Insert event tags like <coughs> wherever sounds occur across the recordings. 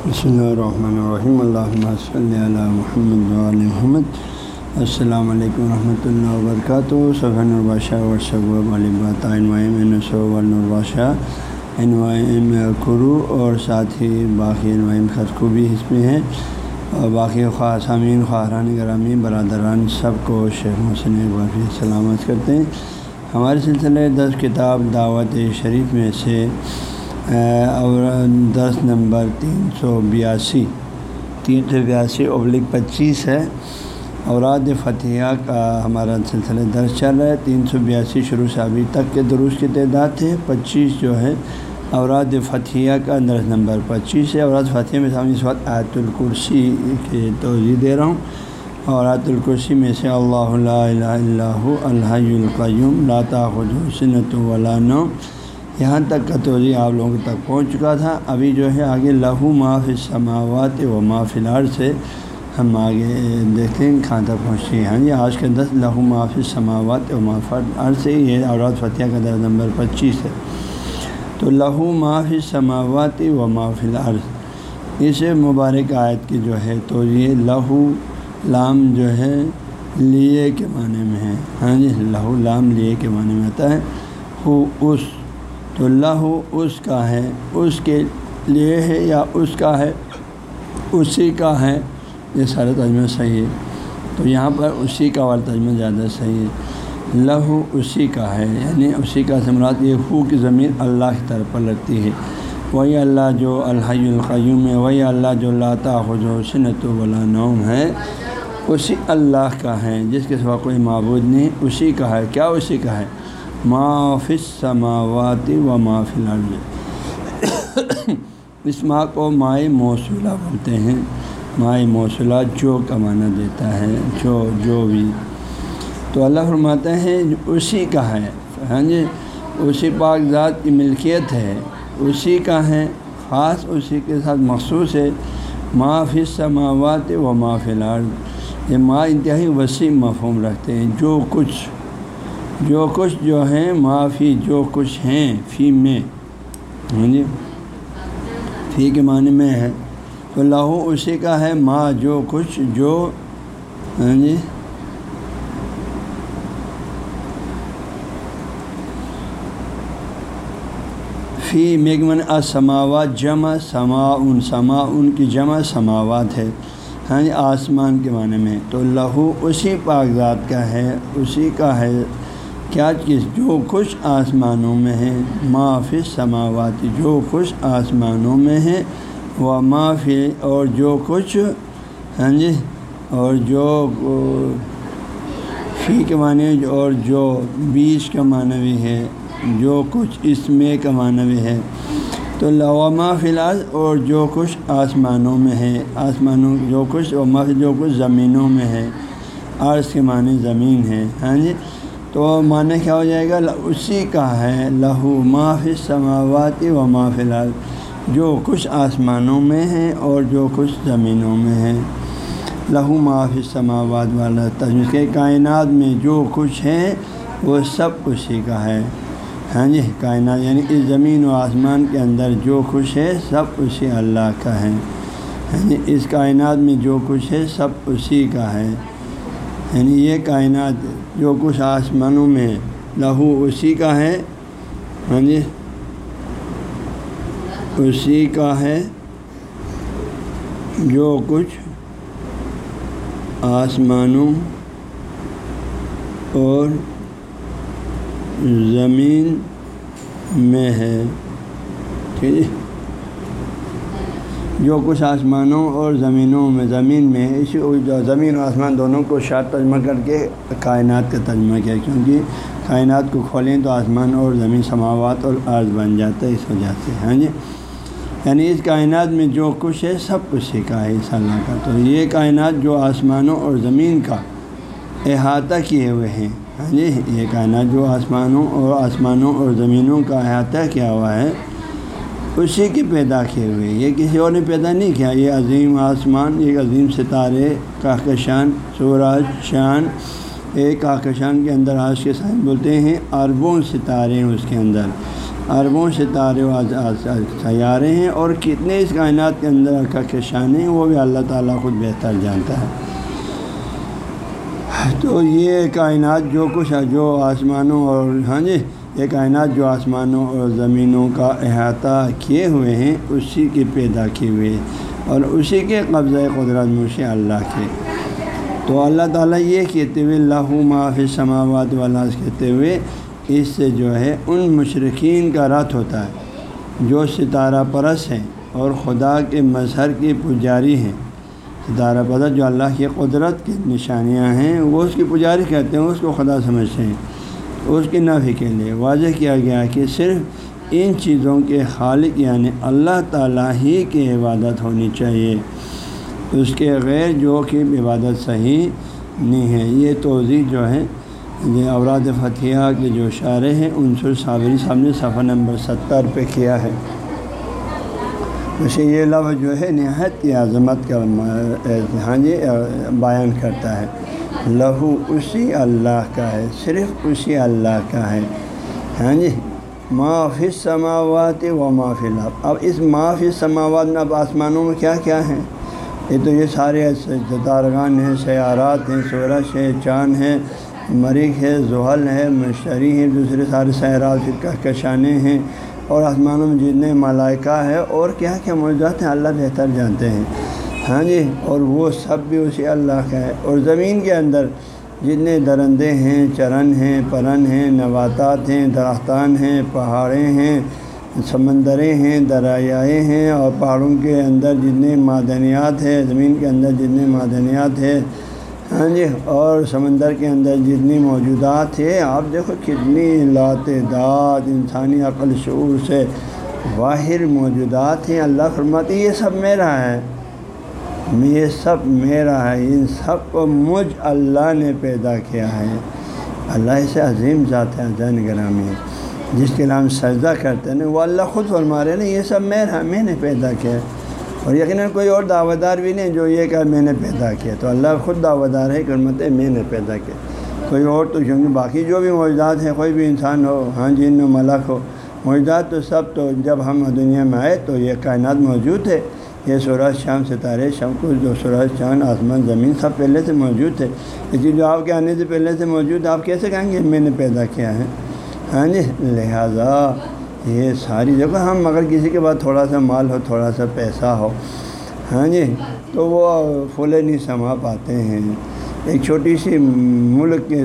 بسم اللہ الرحمن الرحیم اللہ صلی علی محمد علیہ محمد السلام علیکم ورحمۃ اللہ وبرکاتہ سبحان الباشہ ورثب الباشہ انوائم کرو اور ساتھ ہی باقی انوائم خط کو بھی اس میں ہیں اور باقی خواہ سامعین خواہران گرامی، برادران، سب کو شیخ محسن اقبال سلامت کرتے ہیں. ہمارے سلسلے دس کتاب دعوت شریف میں سے اور دس نمبر تین سو بیاسی، تین سو بیاسی ابلک پچیس ہے۔ اوراد فتح کا ہمارا سلسلہ درس چل رہا ہے۔ تین سو بیاسی شروع سے ابھی تک کے دروس کی تعداد ہے۔ پچیس جو ہے اوراد فتح کا درس نمبر پچیس ہے۔ اوراد فتح میں سامنے اس وقت آیت الکرسی کی توضیع دے رہا ہوں۔ اور آیت الکرسی میں سے اللہ الہ اللہ الحی القیوم لاتا خدوسنت نوم۔ یہاں تک کا توضیع جی آپ لوگوں تک پہنچ چکا تھا۔ ابھی جو ہے آگے لہو معاف سماوات و معافلار سے ہم آگے دیکھیں کہاں تک پہنچے ہیں۔ ہاں جی آج کے دس لہو معاف سماوات و معافر سے یہ اوراد فتح کا در نمبر پچیس ہے۔ تو لہو معاف سماوات و معافل عرض اس مبارک آیت کی جو ہے تو یہ لہو لام جو ہے لیے کے معنی میں ہے۔ ہاں جی لہو لام لیے کے معنی میں آتا ہے۔ ہو اس تو اللہ اس کا ہے، اس کے لیے ہے یا اس کا ہے، اسی کا ہے۔ یہ سارا ترجمہ صحیح ہے تو یہاں پر اسی کا والا ترجمہ زیادہ صحیح ہے۔ لہو اسی کا ہے یعنی اسی کا سمرات یہ خو کی زمین اللہ کی طرف پر لگتی ہے۔ وہی اللہ جو الحی القیوم ہے، وہی اللہ جو اللہ جو سنت ولا نوم ہے۔ اسی اللہ کا ہے، جس کے سوا کوئی معبود نہیں، اسی کا ہے۔ کیا اسی کا ہے؟ معافس سماواتی و معافی الارض۔ <coughs> اس ماں کو مائع موصولہ بولتے ہیں۔ مائع موصولہ جو کا دیتا ہے، جو جو بھی۔ تو اللہ فرماتے ہیں، اسی کا ہے۔ ہاں جی اسی پاک ذات کی ملکیت ہے۔ اسی کا ہے۔ خاص اسی کے ساتھ مخصوص ہے۔ معافی سماوات و معافی الارض۔ یہ ماں انتہائی وسیع مفہوم رکھتے ہیں۔ جو کچھ جو کچھ جو ہیں، معافی جو کچھ ہیں فی میں۔ ہاں جی؟ فی کے معنی میں ہے۔ تو لہو اسی کا ہے ماں جو کچھ جو۔ ہاں جی؟ فی میگمن اسماوات جمع سما ان سما ان کی جمع سماوات ہے۔ ہاں جی؟ آسمان کے معنی میں۔ تو لہو اسی پاک ذات کا ہے، اسی کا ہے۔ کیا چیز جو خوش آسمانوں میں ہے معافی سماواتی جو خوش آسمانوں میں ہے وہ معافی اور جو کچھ ہاں جی اور جو، فی کے معنی اور جو بیس کا معنی بھی ہے جو کچھ اس میں کا معنی بھی ہے تو لوما فی الحال اور جو کچھ آسمانوں میں ہے آسمانوں جو کچھ وما جو کچھ زمینوں میں ہے عرض کے معنی زمین ہے ہاں جی۔ تو معنی کیا ہو جائے گا؟ اسی کا ہے، لہو معافی سماواتی و مافلال جو کچھ آسمانوں میں ہے اور جو کچھ زمینوں میں ہے۔ لہو معافی سماوات والا تجمہ کے کائنات میں جو کچھ ہے، وہ سب اسی کا ہے۔ ہاں جی کائنات یعنی اس زمین و آسمان کے اندر جو کچھ ہے، سب اسی اللہ کا ہے۔ ہاں جی اس کائنات میں جو کچھ ہے، سب اسی کا ہے۔ یعنی یہ کائنات جو کچھ آسمانوں میں لہو اسی کا ہے۔ ہاں جی۔ اسی کا ہے۔ جو کچھ آسمانوں اور زمین میں ہے۔ ٹھیک ہے جی۔ جو کچھ آسمانوں اور زمینوں میں زمین میں اسی زمین و آسمان دونوں کو شاد ترجمہ کر کے کائنات کا ترجمہ کیا، کیونکہ کائنات کو کھولیں تو آسمان اور زمین سماوات اور عرض بن جاتا ہے اس وجہ سے ہاں جی؟ یعنی اس کائنات میں جو کچھ ہے، سب کچھ سیکھا ہے، اس اللہ کا۔ تو یہ کائنات جو آسمانوں اور زمین کا احاطہ کیے ہوئے ہیں ہاں جی؟ یہ کائنات جو آسمانوں اور آسمانوں اور زمینوں کا احاطہ کیا ہوا ہے اسی کے پیدا کیے ہوئے یہ کسی اور نے پیدا نہیں کیا۔ یہ عظیم آسمان ایک عظیم ستارے، کاکشان سوراج شان ایک کاکشان کے اندر آج کے سائن بولتے ہیں، اربوں ستارے ہیں اس کے اندر۔ اربوں ستارے سیارے ہیں اور کتنے اس کائنات کے اندر کہکشان ہیں، وہ بھی اللہ تعالیٰ خود بہتر جانتا ہے۔ تو یہ کائنات جو کچھ ہے جو آسمانوں اور ہاں جی یہ کائنات جو آسمانوں اور زمینوں کا احاطہ کیے ہوئے ہیں، اسی کے پیدا کیے ہوئے اور اسی کے قبضۂ قدرت مشی اللہ کے۔ تو اللہ تعالیٰ یہ کہتے ہوئے اللہ معاف سماوات والا کہتے ہوئے اس سے جو ہے ان مشرقین کا رت ہوتا ہے جو ستارہ پرس ہیں اور خدا کے مظہر کی پجاری ہیں۔ ستارہ پرست جو اللہ کی قدرت کی نشانیاں ہیں، وہ اس کی پجاری کہتے ہیں، اس کو خدا سمجھتے ہیں۔ اس کے نفی کے لیے واضح کیا گیا کہ صرف ان چیزوں کے خالق یعنی اللہ تعالیٰ ہی کی عبادت ہونی چاہیے۔ اس کے غیر جو کہ عبادت صحیح نہیں ہے۔ یہ توضیع جو ہے، یہ اوراد فتح کے جو اشارے ہیں انصر صابری صاحب نے صفحہ نمبر ستر پہ کیا ہے۔ اسے یہ لفظ جو ہے، نہایت کی عظمت کا ہاں جی بیان کرتا ہے۔ لہو اسی اللہ کا ہے، صرف اسی اللہ کا ہے۔ ہاں جی؟ معافی سماوات و معافی لاب اب اس معافی سماوات میں اب آسمانوں میں کیا کیا ہیں؟ یہ تو یہ سارے ستارگان ہیں، سیارات ہیں، سورج ہے، چاند ہے، مریخ ہے، زحل ہے، مشتری ہے دوسرے سارے سیارات کشانے ہیں۔ اور آسمانوں میں جتنے ملائکہ ہے اور کیا کیا موجودات ہیں، اللہ بہتر جانتے ہیں۔ ہاں جی اور وہ سب بھی اسی اللہ کا ہے۔ اور زمین کے اندر جتنے درندے ہیں، چرن ہیں، پرن ہیں، نباتات ہیں درختان ہیں، پہاڑیں ہیں، سمندریں ہیں، دریائے ہیں، اور پہاڑوں کے اندر جتنے معدنیات ہیں، زمین کے اندر جتنے معدنیات ہیں۔ ہاں جی اور سمندر کے اندر جتنی موجودات ہیں، آپ دیکھو کتنی لاتعداد انسانی عقل شعور سے واحر موجودات ہیں۔ اللہ فرماتی یہ سب میرا ہے۔ یہ سب میرا ہے، ان سب کو مجھ اللہ نے پیدا کیا ہے۔ اللہ سے عظیم ذات ہے جین گرامی۔ جس کے نام سجدہ کرتے ہیں، وہ اللہ خود فرما رہے نا یہ سب میرا، میں نے پیدا کیا۔ اور یقیناً کوئی اور دعوت دار بھی نہیں جو یہ کہ میں نے پیدا کیا۔ تو اللہ خود دعوت دار ہے کہ ہے، میں نے پیدا کیا۔ کوئی اور تو، کیونکہ باقی جو بھی موجودات ہیں، کوئی بھی انسان ہو ہاں جی، جن و ملک ہو، موجودات تو سب تو، جب ہم دنیا میں آئے تو یہ کائنات موجود ہے۔ یہ سورج شام ستارے، شام کو جو سورج چاند آسمان، زمین سب پہلے سے موجود تھے۔ اسی جو آپ کے آنے سے پہلے سے موجود، آپ کیسے کہیں گے؟ میں نے پیدا کیا ہے۔ ہاں جی؟ لہٰذا یہ ساری جگہ ہم اگر کسی کے بعد تھوڑا سا مال ہو، تھوڑا سا پیسہ ہو ہاں جی تو وہ پھولے نہیں سما پاتے ہیں۔ ایک چھوٹی سی ملک کے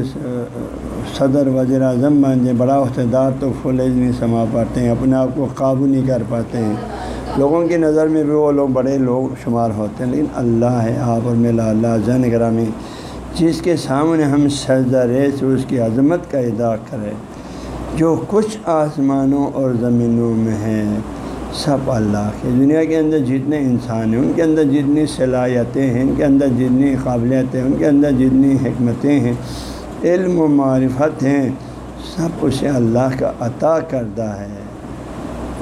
صدر وزیر اعظم بن جائے بڑا عہدیدار تو پھولے نہیں سما پاتے ہیں، اپنے آپ کو قابو نہیں کر پاتے ہیں۔ لوگوں کی نظر میں بھی وہ لوگ بڑے لوگ شمار ہوتے ہیں، لیکن اللہ ہے، آپ اور میلا اللہ جن گرامی، جس کے سامنے ہم سجدہ ریس اس کی عظمت کا ادا کرے جو کچھ آسمانوں اور زمینوں میں ہیں، سب اللہ کے۔ دنیا کے اندر جتنے انسان ہیں، ان کے اندر جتنی صلاحیتیں ہیں، ان کے اندر جتنی قابلیتیں ان کے اندر جتنی حکمتیں ہیں، علم و معرفت ہیں، سب اسے اللہ کا عطا کردہ ہے۔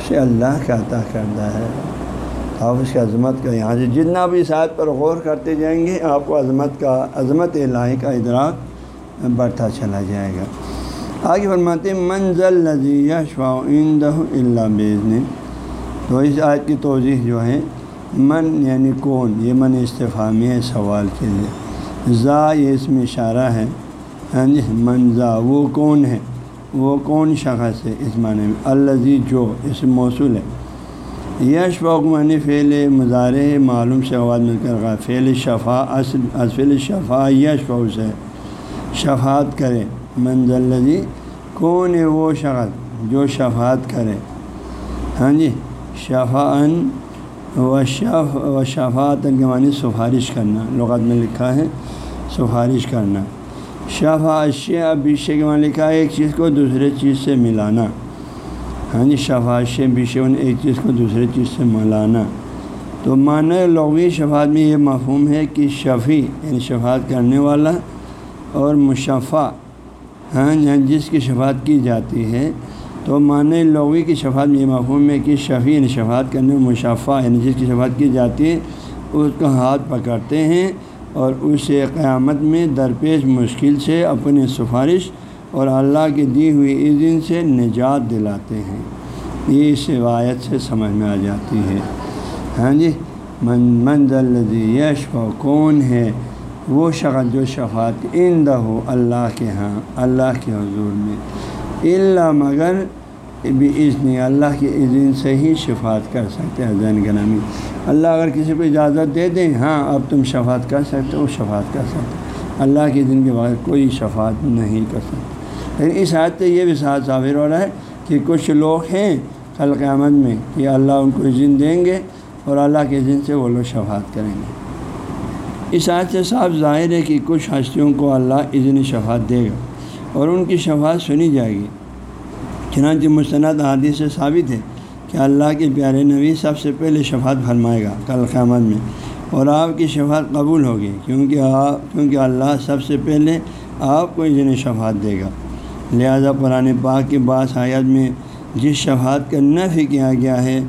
اسے اللہ کا عطا کردہ ہے۔ آپ اس کی عظمت کا یہاں سے جتنا بھی ساتھ پر غور کرتے جائیں گے، آپ کو عظمت کا، عظمت الہی کا ادراک بڑھتا چلا جائے گا۔ آگے فرماتے منزل لذیذ شعند اللہ بیزن تو اس آیت کی توضیح جو ہے، من یعنی کون؟ یہ من استفامی ہے سوال کے لیے۔ ذا یہ اس میں اشارہ ہے۔ یعنی ہاں جی منزا وہ کون ہے؟ وہ کون شخص ہے اس معنی میں؟ الزی جو اس موصول ہے۔ یش فوق معنی فعل مظاہرے معلوم سے آواز مل کر فعل شفا اصل شفا یش فوق سے شفات کرے۔ منزل لذی کون ہے وہ شخص جو شفات کرے؟ ہاں جی شفا ان و شف، و شفات کے معنی سفارش کرنا۔ لغت میں لکھا ہے سفارش کرنا۔ شفا اشیا بیشے کے وہاں لکھا ہے ایک چیز کو دوسرے چیز سے ملانا۔ ہاں جی شفاش بیشے ایک چیز کو دوسرے چیز سے ملانا۔ تو معنی لغوی شفات میں یہ مفہوم ہے کہ شفیع یعنی شفات کرنے والا اور مشفع ہاں جی، یعنی جس کی شفات کی جاتی ہے۔ تو معنی لغوی کی شفات میں یہ مفہوم ہے کہ شفیع یعنی شفات کرنے، مشفع یعنی جس کی شفات کی جاتی ہے، اس کا ہاتھ پکڑتے ہیں۔ اور اسے قیامت میں درپیش مشکل سے اپنی سفارش اور اللہ کی دی ہوئی عزن سے نجات دلاتے ہیں۔ یہ اس روایت سے سمجھ میں آ جاتی ہے۔ ہاں جی من منزل یش کون ہے؟ وہ شخص جو شفاعت ان ہو اللہ کے ہاں اللہ کے حضور میں۔ اللہ مگر بھی اذن اللہ کے اذن سے ہی شفاعت کر سکتے ہیں زین گرامی۔ اللہ اگر کسی کو اجازت دے دیں ہاں اب تم شفاعت کر سکتے ہو، شفاعت کر سکتے اللہ کے دن کے بعد کوئی شفاعت نہیں کر سکتے۔ لیکن اس حد سے یہ بھی ساتھ ظاہر ہو رہا ہے کہ کچھ لوگ ہیں کل قیامت میں کہ اللہ ان کو اذن دیں گے اور اللہ کے دن سے وہ لوگ شفاعت کریں گے۔ اس حد سے صاف ظاہر ہے کہ کچھ ہستیوں کو اللہ اذن شفاعت دے گا اور ان کی شفاعت سنی جائے گی۔ چنانچہ مستند عادی سے ثابت ہے کہ اللہ کے پیارے نبی سب سے پہلے شفاعت فرمائے گا کل قیامت میں اور آپ کی شفاعت قبول ہوگی کیونکہ آپ کیونکہ اللہ سب سے پہلے آپ کو اذن شفاعت دے گا۔ لہذا پرانے پاک کے بعض آیت میں جس شفاعت کا نفی کیا گیا ہے،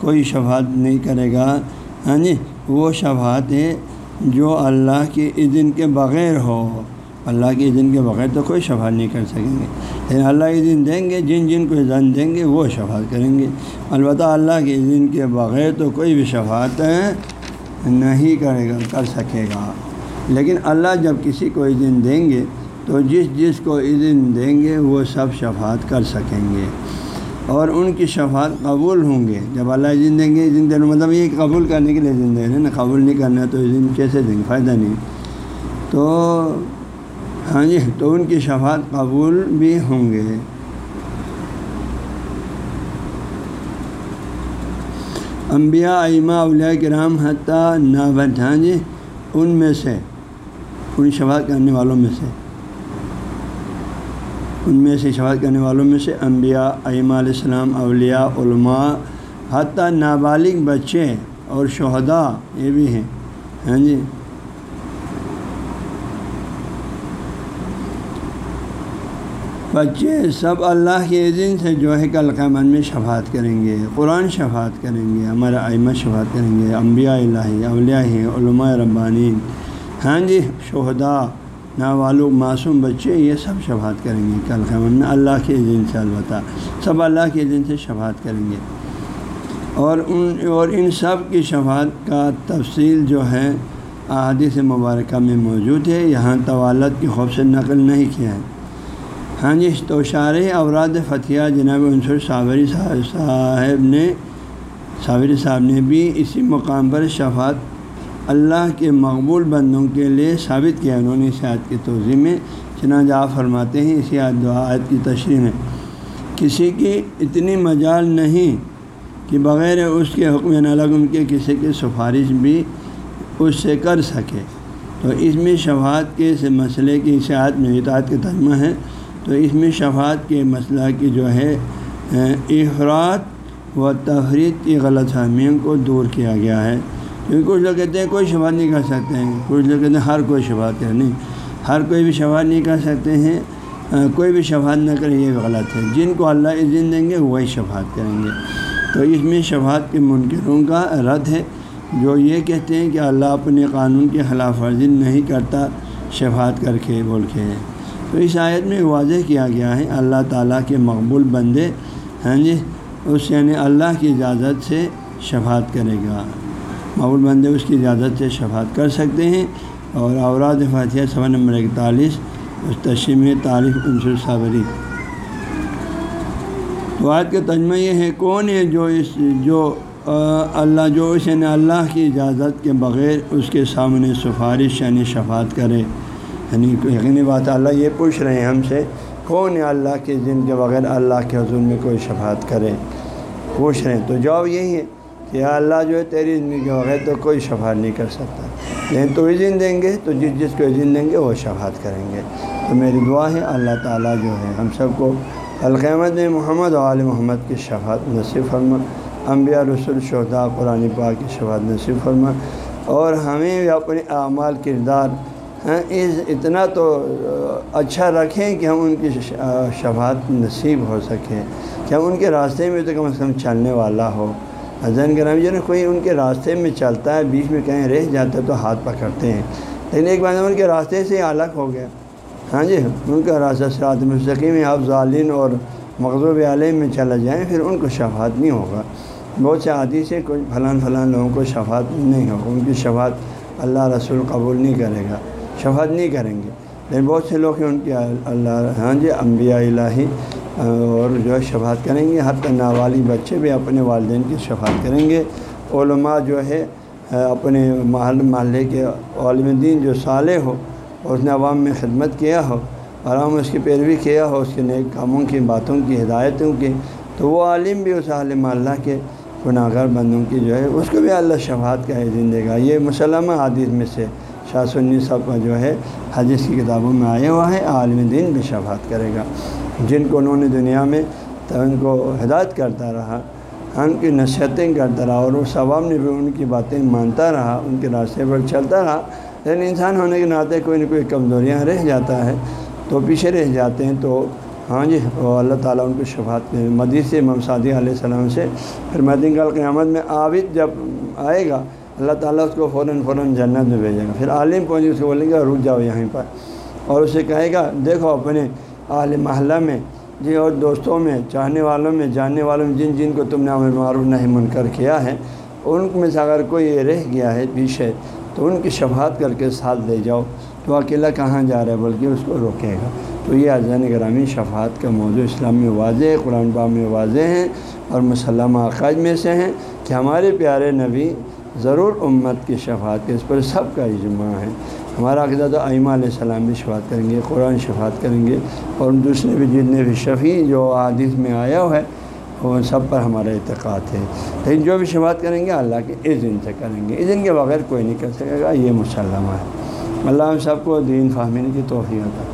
کوئی شفاعت نہیں کرے گا۔ ہاں جی وہ شفاعت ہے جو اللہ کے اذن کے بغیر ہو۔ اللہ کے اذن کے بغیر تو کوئی شفاعت نہیں کر سکیں گے۔ لیکن اللہ اذن دیں گے، جن جن کو اذن دیں گے، وہ شفاعت کریں گے۔ البتہ اللہ کے اذن کے بغیر تو کوئی بھی شفاعت نہیں کرے گا، کر سکے گا۔ لیکن اللہ جب کسی کو اذن دیں گے، تو جس جس کو اذن دیں گے، وہ سب شفاعت کر سکیں گے۔ اور ان کی شفاعت قبول ہوں گے۔ جب اللہ اذن دیں گے، اذن دینا مطلب یہ قبول کرنے کے لیے اذن دیں نا، قبول نہیں کرنا تو اذن کیسے دیں گے؟ فائدہ نہیں۔ تو ہاں جی تو ان کی شفاعت قبول بھی ہوں گے۔ انبیاء، ائمہ، اولیاء کرام حتیٰ نابت ہاں جی ان میں سے، ان شفاعت کرنے والوں میں سے۔ ان میں سے شفاعت کرنے والوں میں سے انبیاء، ائمہ علیہ السلام، اولیاء، علماء، حتیٰ نابالغ بچے اور شہداء یہ بھی ہیں۔ ہاں جی بچے سب اللہ کے دن سے جو ہے کل قیامت میں شفاعت کریں گے، قرآن شفاعت کریں گے، ہمارا ائمہ شفاعت کریں گے، انبیاء الہی، اولیاء علماء ربانی ہاں جی شہداء، ناوالو، معصوم بچے، یہ سب شفاعت کریں گے کل قیامت میں اللہ کے دن سے البتہ سب اللہ کے دن سے شفاعت کریں گے۔ اور ان اور ان سب کی شفاعت کا تفصیل جو ہے، احادیث مبارکہ میں موجود ہے، یہاں طوالت کی خوف سے نقل نہیں کیا ہے۔ ہاں جی تو شار اوراد فتح جناب عنصر صابری صاحب نے صابری صاحب نے بھی اسی مقام پر شفاعت اللہ کے مقبول بندوں کے لیے ثابت کیا۔ انہوں نے اس عید کی توضیع میں چنانچہ آپ فرماتے ہیں، اسی عید کی تشریح میں، کسی کی اتنی مجال نہیں کہ بغیر اس کے حکم الگ ان کے کسی کی سفارش بھی اس سے کر سکے۔ تو اس میں شفاعت کے مسئلے کی اشاعت میں اطاعت کے ترجمہ ہے۔ تو اس میں شفاعت کے مسئلہ کی جو ہے افراد و تفریح کی غلط فہمیوں کو دور کیا گیا ہے۔ کیونکہ کچھ لوگ کہتے ہیں کوئی شفاعت نہیں کر سکتے ہیں۔ کچھ لوگ کہتے ہیں ہر کوئی شفاعت کر نہیں، ہر کوئی بھی شفاعت نہیں کر سکتے ہیں۔ کوئی بھی شفاعت نہ کرے یہ غلط ہے۔ جن کو اللہ عزن دیں گے، وہی شفاعت کریں گے۔ تو اس میں شفاعت کے منکروں کا رد ہے۔ جو یہ کہتے ہیں کہ اللہ اپنے قانون کی خلاف ورزی نہیں کرتا، شفاعت کر کے بول کے۔ تو اس آیت میں واضح کیا گیا ہے اللہ تعالیٰ کے مقبول بندے ہیں جی اس یعنی اللہ کی اجازت سے شفاعت کرے گا۔ مقبول بندے اس کی اجازت سے شفاعت کر سکتے ہیں۔ اور اوراد فاتحہ سوا نمبر اکتالیس، اس تشیم تاریخ عنصر صابری تو آج کا تجمہ یہ ہے، کون ہے جو اس، جو اللہ، جو اس یعنی اللہ کی اجازت کے بغیر اس کے سامنے سفارش یعنی شفاعت کرے۔ یعنی یقینی بات اللہ یہ پوچھ رہے ہیں ہم سے، کون ہے اللہ کے دن کے بغیر اللہ کے حضور میں کوئی شفاعت کرے؟ پوچھ رہے ہیں۔ تو جواب یہی ہے کہ اللہ جو ہے تیری زندگی کے بغیر تو کوئی شفاعت نہیں کر سکتا۔ لیکن تو عزن دیں گے، تو جس جس کو عزن دیں گے وہ شفاعت کریں گے۔ تو میری دعا ہے، اللہ تعالیٰ جو ہے ہم سب کو القیمت محمد عال محمد کی شفاعت نصیب فرما۔ انبیاء، رسول شہدا قرآن پاک کی شفاعت نصیب فرما۔ اور ہمیں اپنے اعمال، کردار ہاں، اتنا تو اچھا رکھیں کہ ہم ان کی شفاعت نصیب ہو سکیں۔ کہ ہم ان کے راستے میں تو کم از کم چلنے والا ہو۔ حضین گرامی جی جو نا کوئی ان کے راستے میں چلتا ہے، بیچ میں کہیں رہ جاتا ہے تو ہاتھ پکڑتے ہیں۔ لیکن ایک بار ان کے راستے سے الگ ہو گیا۔ ہاں جی ان کا راستہ سرات مستقیم، آپ ظالین اور مغضوب علیہ میں چلا جائیں، پھر ان کو شفاعت نہیں ہوگا۔ بہت سے عادی سے کوئی فلاں فلاں لوگوں کو شفاعت نہیں ہوگا، ان کی شفاعت اللہ رسول قبول نہیں کرے گا۔ شفاعت نہیں کریں گے۔ لیکن بہت سے لوگ ہیں ان کی اللہ ہاں جی انبیاء الہی، اور جو ہے شفاعت کریں گے۔ حتی ناوالی بچے بھی اپنے والدین کی شفاعت کریں گے۔ علماء جو ہے، اپنے محل، محلے کے عالم دین جو صالح ہو، اور اس نے عوام میں خدمت کیا ہو آرام اس کی پیروی کیا ہو، اس کے نیک کاموں کی، باتوں کی، ہدایتوں کی، تو وہ عالم بھی اس عالم اللہ کے گناہ گار بندوں کی جو ہے، اس کو بھی اللہ شفاعت کا عزن دے گا یہ مسلمہ حادث میں سے شاہ سنی صاحب کا جو ہے حدیث کی کتابوں میں آیا ہوا ہے، عالم دین بھی شفاعت کرے گا۔ جن کو انہوں نے دنیا میں تو ان کو ہدایت کرتا رہا، ان کی نصیحتیں کرتا رہا اور اس عوام نے بھی ان کی باتیں مانتا رہا، ان کے راستے پر چلتا رہا۔ لیکن انسان ہونے کے ناطے کوئی نہ کوئی کمزوریاں رہ جاتا ہے، تو پیچھے رہ جاتے ہیں۔ تو ہاں جی وہ اللہ تعالیٰ ان کو شفاعت مدیث امام صادی علیہ السلام سے پھر مدین کل قیامت میں عابد جب آئے گا اللہ تعالیٰ اس کو فوراً فوراً جنت میں بھیجے گا پھر عالم پہنچے اس کو بولیں گے؟ رک جاؤ یہیں پر۔ اور اسے کہے گا، دیکھو اپنے اعلی محلہ میں جی اور دوستوں میں، چاہنے والوں میں، جاننے والوں میں، جن جن کو تم نے عمر معروف نہیں منکر کیا ہے، ان میں سے اگر کوئی رہ گیا ہے پیچھے، تو ان کی شفاعت کر کے ساتھ لے جاؤ۔ تو اکیلا کہاں جا رہا ہے؟ بلکہ اس کو روکے گا۔ تو یہ اذان گرامی شفاعت کا موضوع اسلام میں واضح ہے، قرآن پاک میں واضح ہیں اور مسلمہ عقائد میں سے ہیں کہ ہمارے پیارے نبی ضرور امت کی شفاعت کے اس پر سب کا اجماع ہے۔ ہمارا عقیدہ تو ائمہ علیہ السلام بھی شفاعت کریں گے، قرآن شفاعت کریں گے اور دوسرے بھی جتنے بھی شفیع جو حادث میں آیا ہوا ہے، وہ سب پر ہمارا اعتقاد ہے۔ لیکن جو بھی شفاعت کریں گے، اللہ کے اذن سے کریں گے۔ اذن کے بغیر کوئی نہیں کر سکے گا، یہ مسلمہ ہے۔ اللہ ہم سب کو دین فہمین کی توفیع ہوتا ہے